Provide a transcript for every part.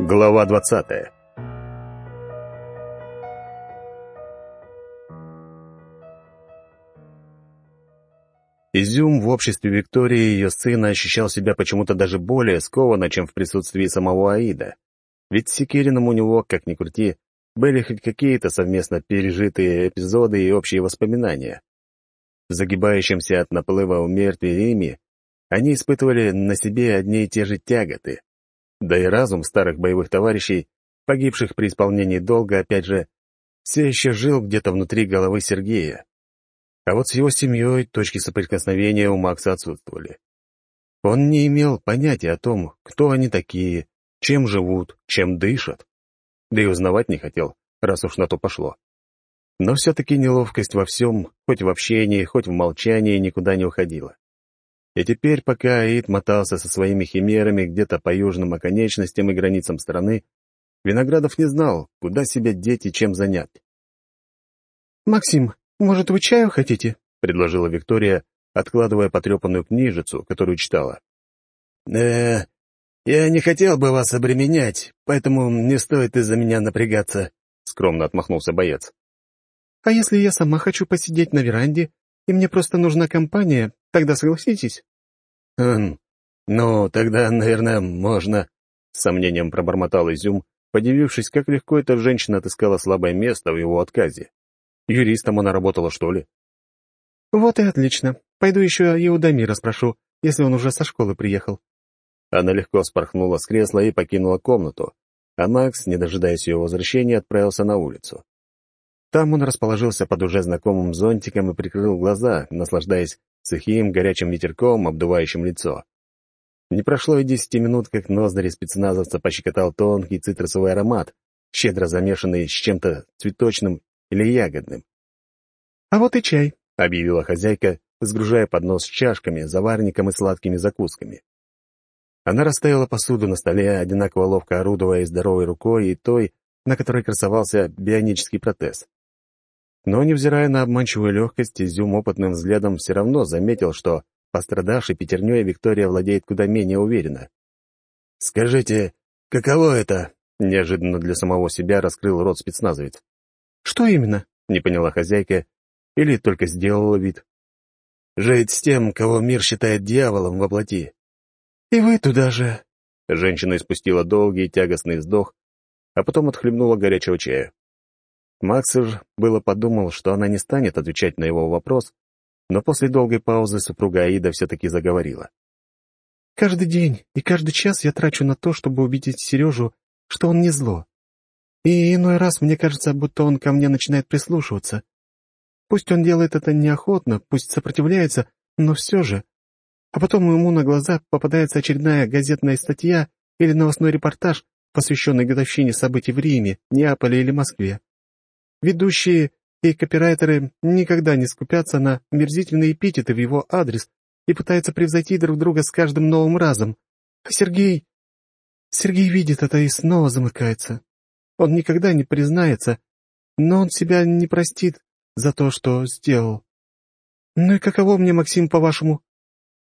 Глава двадцатая Изюм в обществе Виктории и ее сына ощущал себя почему-то даже более скованно, чем в присутствии самого Аида. Ведь с Секириным у него, как ни крути, были хоть какие-то совместно пережитые эпизоды и общие воспоминания. В загибающемся от наплыва умертвия Риме они испытывали на себе одни и те же тяготы. Да и разум старых боевых товарищей, погибших при исполнении долга, опять же, все еще жил где-то внутри головы Сергея. А вот с его семьей точки соприкосновения у Макса отсутствовали. Он не имел понятия о том, кто они такие, чем живут, чем дышат. Да и узнавать не хотел, раз уж на то пошло. Но все-таки неловкость во всем, хоть в общении, хоть в молчании, никуда не уходила. И теперь, пока Аид мотался со своими химерами где-то по южным оконечностям и границам страны, Виноградов не знал, куда себя деть и чем занять. «Максим, может, вы чаю хотите?» — предложила Виктория, откладывая потрепанную книжицу, которую читала. «Э, я не хотел бы вас обременять, поэтому не стоит из-за меня напрягаться», — скромно отмахнулся боец. «А если я сама хочу посидеть на веранде, и мне просто нужна компания, тогда согласитесь?» «Хм, ну, тогда, наверное, можно», — с сомнением пробормотал Изюм, подивившись, как легко эта женщина отыскала слабое место в его отказе. Юристом она работала, что ли? «Вот и отлично. Пойду еще Иудамира спрошу, если он уже со школы приехал». Она легко спорхнула с кресла и покинула комнату, а Макс, не дожидаясь ее возвращения, отправился на улицу. Там он расположился под уже знакомым зонтиком и прикрыл глаза, наслаждаясь сухим горячим ветерком, обдувающим лицо. Не прошло и десяти минут, как ноздри спецназовца пощекотал тонкий цитрусовый аромат, щедро замешанный с чем-то цветочным или ягодным. «А вот и чай», — объявила хозяйка, сгружая поднос с чашками, заварником и сладкими закусками. Она расставила посуду на столе, одинаково ловко орудуя и здоровой рукой, и той, на которой красовался бионический протез. Но, невзирая на обманчивую легкость, Изюм опытным взглядом все равно заметил, что пострадавшей пятерней Виктория владеет куда менее уверенно. «Скажите, каково это?» — неожиданно для самого себя раскрыл рот спецназовец. «Что именно?» — не поняла хозяйка или только сделала вид. «Жить с тем, кого мир считает дьяволом во плоти». «И вы туда же!» Женщина испустила долгий тягостный вздох, а потом отхлебнула горячего чая. Макс же было подумал, что она не станет отвечать на его вопрос, но после долгой паузы супруга Аида все-таки заговорила. «Каждый день и каждый час я трачу на то, чтобы убедить Сережу, что он не зло. И иной раз мне кажется, будто он ко мне начинает прислушиваться. Пусть он делает это неохотно, пусть сопротивляется, но все же. А потом ему на глаза попадается очередная газетная статья или новостной репортаж, посвященный годовщине событий в Риме, Неаполе или Москве. Ведущие и копирайтеры никогда не скупятся на мерзительные эпитеты в его адрес и пытаются превзойти друг друга с каждым новым разом. А Сергей... Сергей видит это и снова замыкается. Он никогда не признается, но он себя не простит за то, что сделал. Ну и каково мне, Максим, по-вашему?»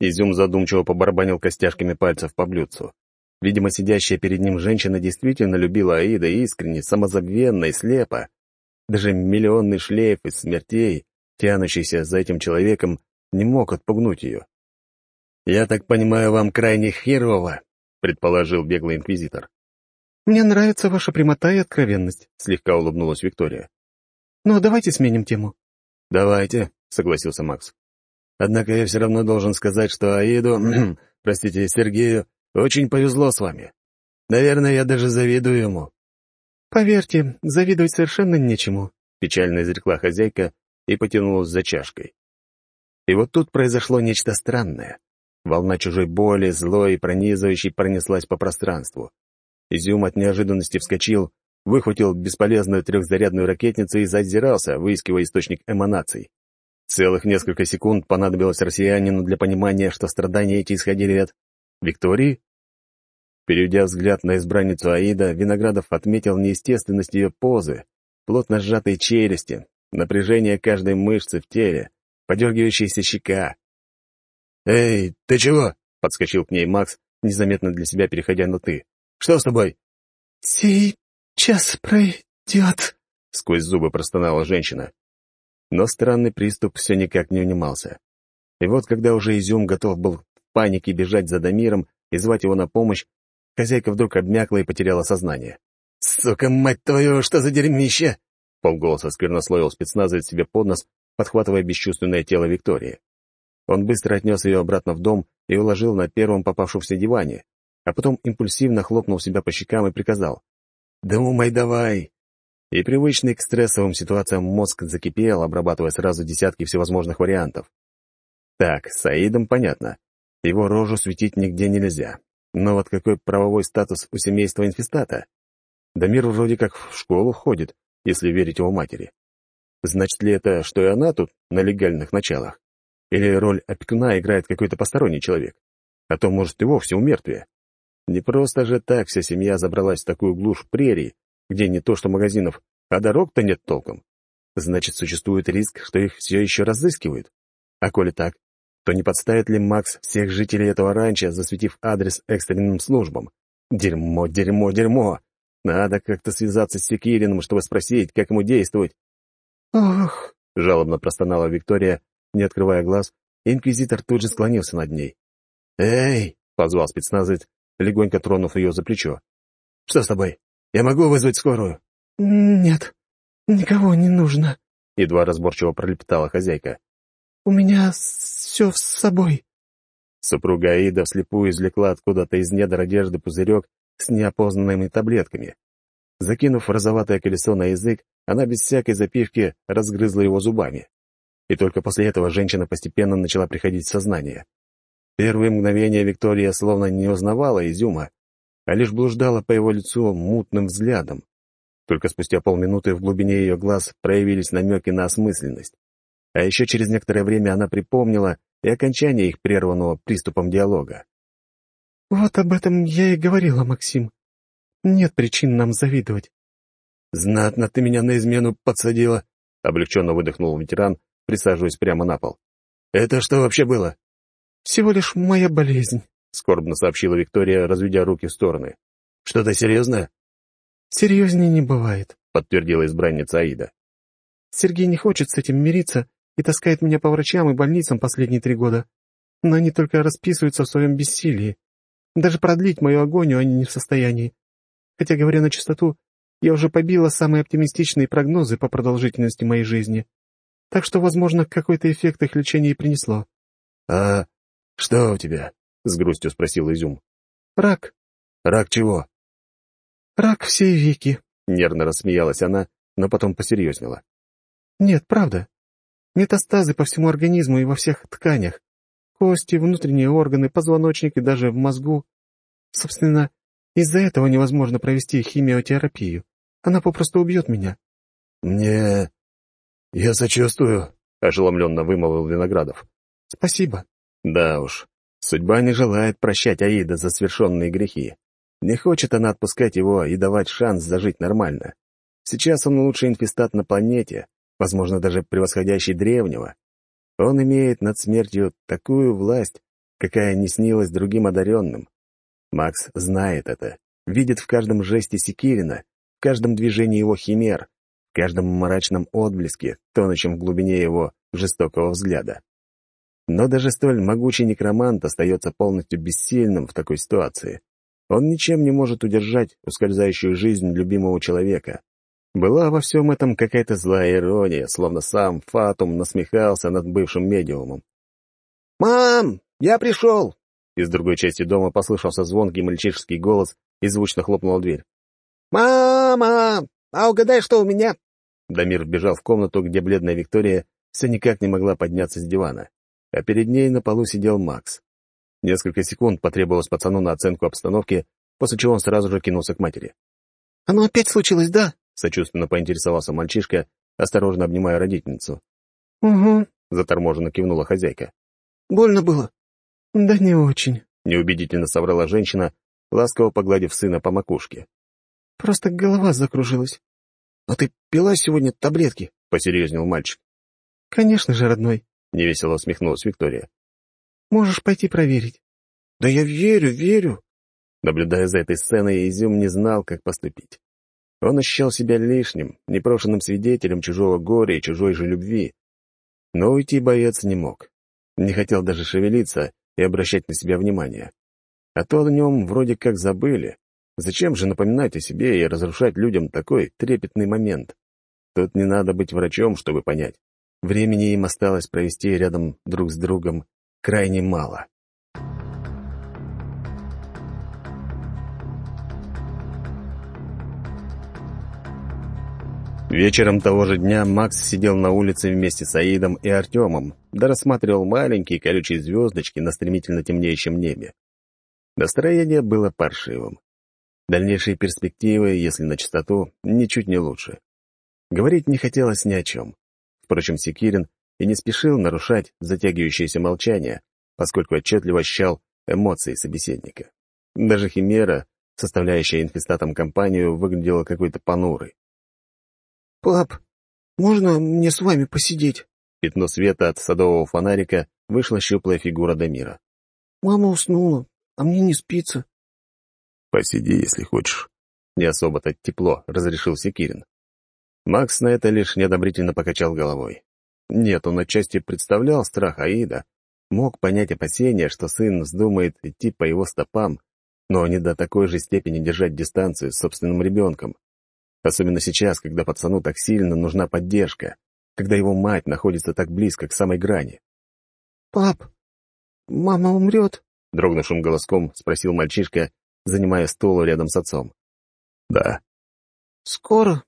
Изюм задумчиво побарабанил костяшками пальцев по блюдцу. Видимо, сидящая перед ним женщина действительно любила Аида искренне, самозабвенно и слепо. Даже миллионный шлейф из смертей, тянущийся за этим человеком, не мог отпугнуть ее. «Я так понимаю, вам крайне херово», — предположил беглый инквизитор. «Мне нравится ваша прямота и откровенность», — слегка улыбнулась Виктория. «Ну, давайте сменим тему». «Давайте», — согласился Макс. «Однако я все равно должен сказать, что Аиду, простите, Сергею, очень повезло с вами. Наверное, я даже завидую ему. «Поверьте, завидовать совершенно нечему», — печально изрекла хозяйка и потянулась за чашкой. И вот тут произошло нечто странное. Волна чужой боли, злой и пронизывающей пронеслась по пространству. Изюм от неожиданности вскочил, выхватил бесполезную трехзарядную ракетницу и зазирался, выискивая источник эманаций. Целых несколько секунд понадобилось россиянину для понимания, что страдания эти исходили от Виктории? Переведя взгляд на избранницу Аида, Виноградов отметил неестественность ее позы, плотно сжатые челюсти, напряжение каждой мышцы в теле, подергивающаяся щека. «Эй, ты чего?» — подскочил к ней Макс, незаметно для себя переходя на «ты». «Что с тобой?» «Сейчас пройдет», — сквозь зубы простонала женщина. Но странный приступ все никак не унимался. И вот, когда уже Изюм готов был в панике бежать за Дамиром и звать его на помощь, хозяйка вдруг обмякла и потеряла сознание. «Сука, мать твою, что за дерьмище!» Полголоса сквернословил спецназовец себе под нос, подхватывая бесчувственное тело Виктории. Он быстро отнес ее обратно в дом и уложил на первом попавшемся диване, а потом импульсивно хлопнул себя по щекам и приказал. «Думай давай!» И привычный к стрессовым ситуациям мозг закипел, обрабатывая сразу десятки всевозможных вариантов. Так, с Аидом понятно. Его рожу светить нигде нельзя. Но вот какой правовой статус у семейства инфестата? Дамир вроде как в школу ходит, если верить его матери. Значит ли это, что и она тут на легальных началах? Или роль опекуна играет какой-то посторонний человек? А то, может, и вовсе умертвие. Не просто же так вся семья забралась в такую глушь прерий, где не то что магазинов, а дорог-то нет толком. Значит, существует риск, что их все еще разыскивают. А коли так, то не подставит ли Макс всех жителей этого ранчо, засветив адрес экстренным службам? Дерьмо, дерьмо, дерьмо! Надо как-то связаться с Секириным, чтобы спросить, как ему действовать. «Ох!» — жалобно простонала Виктория, не открывая глаз, инквизитор тут же склонился над ней. «Эй!» — позвал спецназовец, легонько тронув ее за плечо. «Что с тобой? Я могу вызвать скорую?» «Нет, никого не нужно», — едва разборчиво пролепетала хозяйка. «У меня все с собой». Супруга Аида вслепую извлекла откуда-то из недр одежды пузырек с неопознанными таблетками. Закинув розоватое колесо на язык, она без всякой запивки разгрызла его зубами. И только после этого женщина постепенно начала приходить в сознание. Первые мгновения Виктория словно не узнавала Изюма, а лишь блуждала по его лицу мутным взглядом. Только спустя полминуты в глубине ее глаз проявились намеки на осмысленность. А еще через некоторое время она припомнила и окончание их прерванного приступом диалога. «Вот об этом я и говорила, Максим. Нет причин нам завидовать». «Знатно ты меня на измену подсадила», — облегченно выдохнул ветеран, присаживаясь прямо на пол. «Это что вообще было?» «Всего лишь моя болезнь», — скорбно сообщила Виктория, разведя руки в стороны. «Что-то серьезное?» «Серьезнее не бывает», — подтвердила избранница Аида. «Сергей не хочет с этим мириться и таскает меня по врачам и больницам последние три года. Но они только расписываются в своем бессилии. Даже продлить мою агонию они не в состоянии. Хотя, говоря на чистоту, я уже побила самые оптимистичные прогнозы по продолжительности моей жизни. Так что, возможно, какой-то эффект их лечения и принесло. «А «Что у тебя?» — с грустью спросил Изюм. «Рак». «Рак чего?» «Рак всей веки», — нервно рассмеялась она, но потом посерьезнела. «Нет, правда. Метастазы по всему организму и во всех тканях. Кости, внутренние органы, позвоночник и даже в мозгу. Собственно, из-за этого невозможно провести химиотерапию. Она попросту убьет меня». «Мне... я сочувствую», — ошеломленно вымолвил Виноградов. «Спасибо», да уж, судьба не желает прощать Аида за совершенные грехи. Не хочет она отпускать его и давать шанс зажить нормально. Сейчас он лучший инфестат на планете, возможно, даже превосходящий древнего. Он имеет над смертью такую власть, какая не снилась другим одаренным. Макс знает это, видит в каждом жесте Секирина, в каждом движении его химер, в каждом мрачном отблеске, тонущем в глубине его жестокого взгляда. Но даже столь могучий некромант остается полностью бессильным в такой ситуации. Он ничем не может удержать ускользающую жизнь любимого человека. Была во всем этом какая-то злая ирония, словно сам Фатум насмехался над бывшим медиумом. «Мам, я пришел!» Из другой части дома послышался звонкий мальчишеский голос и звучно хлопнула дверь. «Мама! А угадай, что у меня?» Дамир бежал в комнату, где бледная Виктория все никак не могла подняться с дивана а перед ней на полу сидел Макс. Несколько секунд потребовалось пацану на оценку обстановки, после чего он сразу же кинулся к матери. «Оно опять случилось, да?» — сочувственно поинтересовался мальчишка, осторожно обнимая родительницу. «Угу», — заторможенно кивнула хозяйка. «Больно было?» «Да не очень», — неубедительно соврала женщина, ласково погладив сына по макушке. «Просто голова закружилась». «А ты пила сегодня таблетки?» — посерьезнел мальчик. «Конечно же, родной», — невесело усмехнулась Виктория. «Можешь пойти проверить». «Да я верю, верю». Наблюдая за этой сценой, Изюм не знал, как поступить. Он ощущал себя лишним, непрошенным свидетелем чужого горя и чужой же любви. Но уйти боец не мог. Не хотел даже шевелиться и обращать на себя внимание. А то о нем вроде как забыли. Зачем же напоминать о себе и разрушать людям такой трепетный момент? Тут не надо быть врачом, чтобы понять. Времени им осталось провести рядом друг с другом крайне мало. Вечером того же дня Макс сидел на улице вместе с Аидом и Артемом, да рассматривал маленькие колючие звездочки на стремительно темнеющем небе. Настроение было паршивым. Дальнейшие перспективы, если на чистоту, ничуть не лучше. Говорить не хотелось ни о чем. Впрочем, Секирин и не спешил нарушать затягивающееся молчание, поскольку отчетливо ощущал эмоции собеседника. Даже Химера, составляющая инфестатом компанию, выглядела какой-то понурой. «Пап, можно мне с вами посидеть?» Пятно света от садового фонарика вышла щуплая фигура Дамира. «Мама уснула, а мне не спится». «Посиди, если хочешь». Не особо-то тепло, — разрешил Секирин. Макс на это лишь неодобрительно покачал головой. Нет, он отчасти представлял страх Аида, мог понять опасения, что сын вздумает идти по его стопам, но не до такой же степени держать дистанцию с собственным ребенком. Особенно сейчас, когда пацану так сильно нужна поддержка, когда его мать находится так близко к самой грани. «Пап, мама умрет?» — дрогнувшим голоском спросил мальчишка, занимая стул рядом с отцом. «Да». «Скоро?»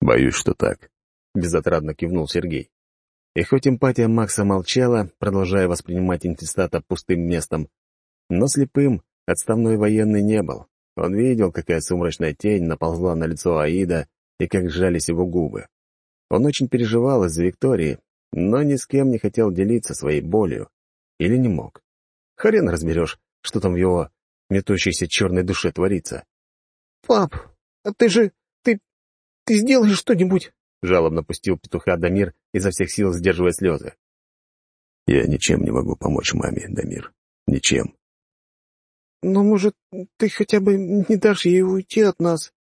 «Боюсь, что так», — безотрадно кивнул Сергей. И хоть эмпатия Макса молчала, продолжая воспринимать инфестата пустым местом, но слепым отставной военный не был. Он видел, какая сумрачная тень наползла на лицо Аида и как сжались его губы. Он очень переживал из-за Виктории, но ни с кем не хотел делиться своей болью. Или не мог. Хрен разберешь, что там в его метущейся черной душе творится. «Пап, а ты же... ты... ты сделаешь что-нибудь?» Жалобно пустил петуха Дамир, изо всех сил сдерживая слезы. «Я ничем не могу помочь маме, Дамир. Ничем. Но, может, ты хотя бы не дашь ей уйти от нас?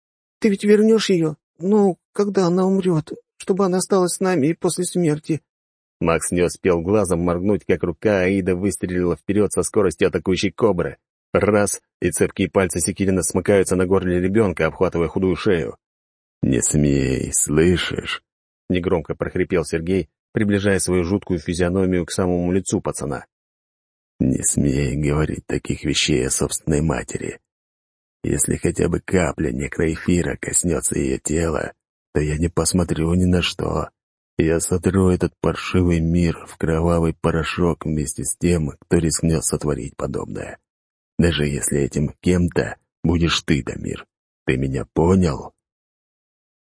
Ты ведь вернешь ее, ну, когда она умрет, чтобы она осталась с нами и после смерти». Макс не успел глазом моргнуть, как рука Аида выстрелила вперед со скоростью атакующей кобры. Раз, и цепкие пальцы Секирина смыкаются на горле ребенка, обхватывая худую шею. «Не смей, слышишь?» — негромко прохрипел Сергей, приближая свою жуткую физиономию к самому лицу пацана. Не смей говорить таких вещей о собственной матери. Если хотя бы капля некроэфира коснется ее тела, то я не посмотрю ни на что. Я сотру этот паршивый мир в кровавый порошок вместе с тем, кто рискнет сотворить подобное. Даже если этим кем-то будешь ты, Дамир. Ты меня понял?»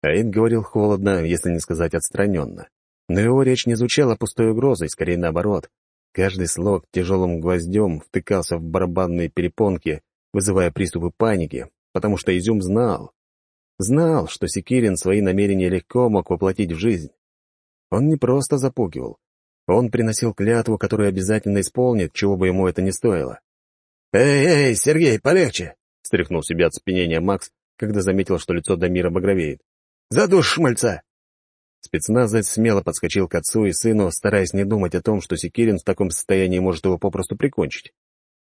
Аид говорил холодно, если не сказать отстраненно. Но его речь не звучала пустой угрозой, скорее наоборот. Каждый слог тяжелым гвоздем втыкался в барабанные перепонки, вызывая приступы паники, потому что Изюм знал. Знал, что Секирин свои намерения легко мог воплотить в жизнь. Он не просто запугивал. Он приносил клятву, которую обязательно исполнит, чего бы ему это ни стоило. «Эй, эй, Сергей, полегче!» — стряхнул себя от спинения Макс, когда заметил, что лицо Дамира багровеет. «Задушь шмальца!» Спецназовец смело подскочил к отцу и сыну, стараясь не думать о том, что Секирин в таком состоянии может его попросту прикончить.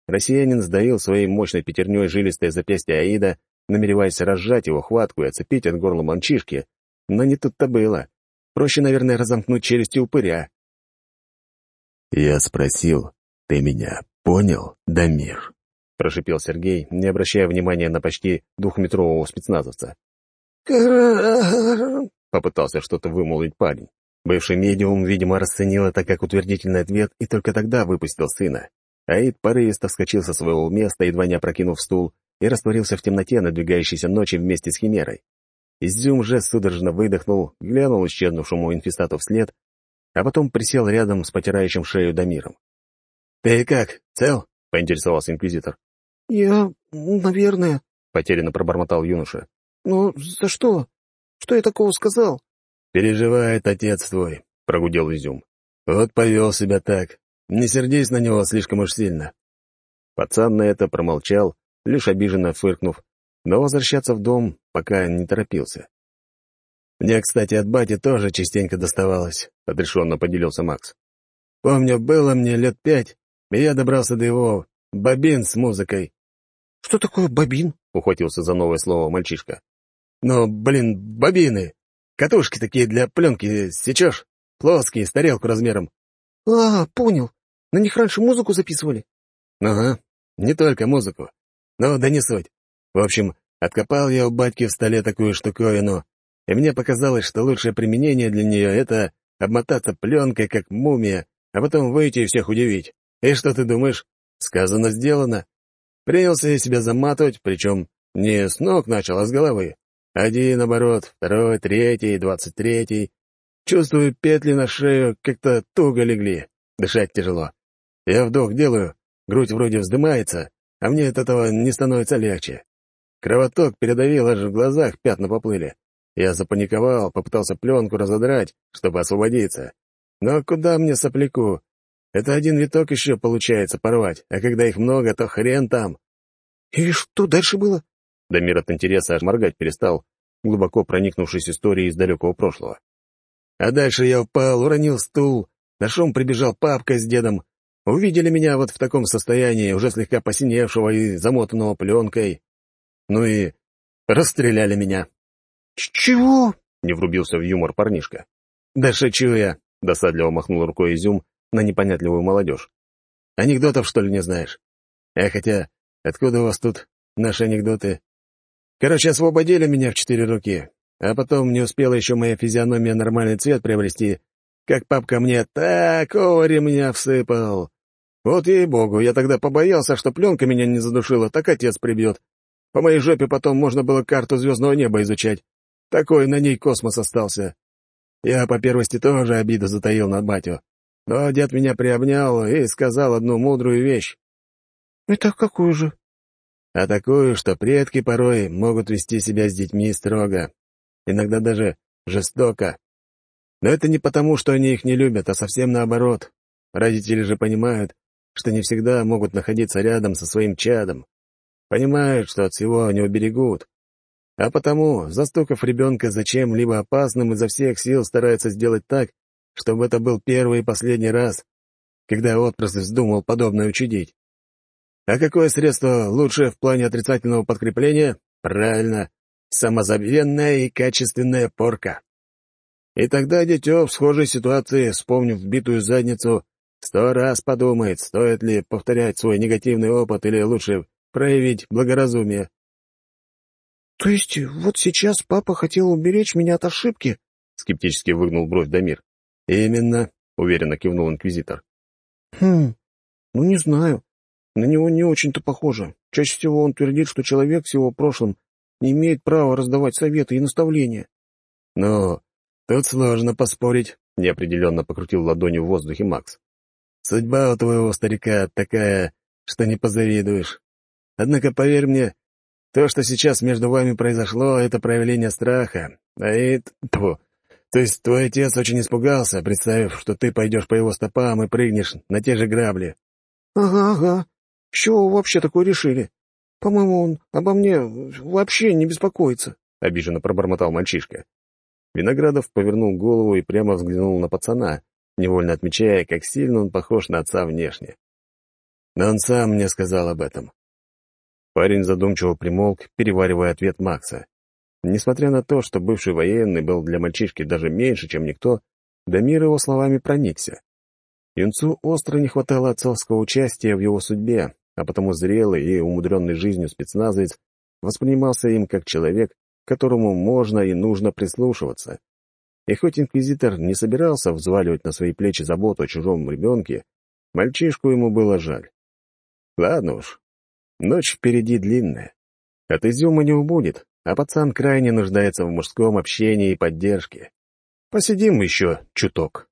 Россиянин сдавил своей мощной пятерней жилистое запястье Аида, намереваясь разжать его хватку и оцепить от горла мальчишки. Но не тут-то было. Проще, наверное, разомкнуть челюсти упыря. «Я спросил, ты меня понял, Дамир?» — прошипел Сергей, не обращая внимания на почти двухметрового спецназовца. Попытался что-то вымолвить парень. Бывший медиум, видимо, расценил это как утвердительный ответ и только тогда выпустил сына. Аид порывисто вскочил со своего места, едва не опрокинув стул, и растворился в темноте надвигающейся ночи вместе с Химерой. Изюм же судорожно выдохнул, глянул исчезнувшему инфестату вслед, а потом присел рядом с потирающим шею Дамиром. «Ты как, цел?» — поинтересовался инквизитор. «Я... наверное...» — потерянно пробормотал юноша. «Но за что?» Что я такого сказал?» «Переживает отец твой», — прогудел Изюм. «Вот повел себя так. Не сердись на него слишком уж сильно». Пацан на это промолчал, лишь обиженно фыркнув, но возвращаться в дом пока не торопился. «Мне, кстати, от бати тоже частенько доставалось», — отрешенно поделился Макс. «Помню, было мне лет пять, и я добрался до его бобин с музыкой». «Что такое бобин?» — ухватился за новое слово мальчишка. «Ну, блин, бобины. Катушки такие для пленки сечешь, плоские, с тарелку размером». «А, понял. На них раньше музыку записывали?» «Ага, не только музыку. Но да не суть. В общем, откопал я у батьки в столе такую штуковину, и мне показалось, что лучшее применение для нее — это обмотаться пленкой, как мумия, а потом выйти и всех удивить. И что ты думаешь? Сказано, сделано. Принялся я себя заматывать, причем не с ног начал, а с головы. Один оборот, второй, третий, двадцать третий. Чувствую, петли на шею как-то туго легли. Дышать тяжело. Я вдох делаю, грудь вроде вздымается, а мне от этого не становится легче. Кровоток передавил, аж в глазах пятна поплыли. Я запаниковал, попытался пленку разодрать, чтобы освободиться. Но куда мне сопляку? Это один виток еще получается порвать, а когда их много, то хрен там. «И что дальше было?» Дамир от интереса аж моргать перестал, глубоко проникнувшись историей из далекого прошлого. А дальше я упал, уронил стул, на шум прибежал папка с дедом. Увидели меня вот в таком состоянии, уже слегка посиневшего и замотанного пленкой. Ну и расстреляли меня. «Чего?» — не врубился в юмор парнишка. «Да шучу я!» — досадливо махнул рукой изюм на непонятливую молодежь. «Анекдотов, что ли, не знаешь? А хотя, откуда у вас тут наши анекдоты? Короче, освободили меня в четыре руки, а потом не успела еще моя физиономия нормальный цвет приобрести, как папка мне такого ремня всыпал. Вот ей-богу, я тогда побоялся, что пленка меня не задушила, так отец прибьет. По моей жопе потом можно было карту звездного неба изучать. Такой на ней космос остался. Я по первости тоже обиду затаил на батю. Но дед меня приобнял и сказал одну мудрую вещь. «Это какую же?» «А такую, что предки порой могут вести себя с детьми строго, иногда даже жестоко. Но это не потому, что они их не любят, а совсем наоборот. Родители же понимают, что не всегда могут находиться рядом со своим чадом. Понимают, что от всего не уберегут. А потому, застукав ребенка за чем-либо опасным, изо всех сил стараются сделать так, чтобы это был первый и последний раз, когда отпрыск вздумал подобное учудить. А какое средство лучше в плане отрицательного подкрепления? Правильно, самозабвенная и качественная порка. И тогда дитё в схожей ситуации, вспомнив битую задницу, сто раз подумает, стоит ли повторять свой негативный опыт или лучше проявить благоразумие. «То есть вот сейчас папа хотел уберечь меня от ошибки?» — скептически выгнул бровь Дамир. «Именно», — уверенно кивнул инквизитор. «Хм, ну не знаю. На него не очень-то похоже. Чаще всего он твердит, что человек с его прошлым не имеет права раздавать советы и наставления». «Ну, тут сложно поспорить», — неопределенно покрутил ладонью в воздухе Макс. «Судьба у твоего старика такая, что не позавидуешь. Однако, поверь мне, то, что сейчас между вами произошло, — это проявление страха. А это... Тьфу. То есть твой отец очень испугался, представив, что ты пойдешь по его стопам и прыгнешь на те же грабли. Ага, ага. С чего вы вообще такое решили? По-моему, он обо мне вообще не беспокоится. Обиженно пробормотал мальчишка. Виноградов повернул голову и прямо взглянул на пацана, невольно отмечая, как сильно он похож на отца внешне. Но он сам мне сказал об этом. Парень задумчиво примолк, переваривая ответ Макса. Несмотря на то, что бывший военный был для мальчишки даже меньше, чем никто, Дамир его словами проникся. Юнцу остро не хватало отцовского участия в его судьбе, а потому зрелый и умудренный жизнью спецназовец воспринимался им как человек, которому можно и нужно прислушиваться. И хоть инквизитор не собирался взваливать на свои плечи заботу о чужом ребенке, мальчишку ему было жаль. Ладно уж, ночь впереди длинная. От изюма не убудет, а пацан крайне нуждается в мужском общении и поддержке. Посидим еще чуток.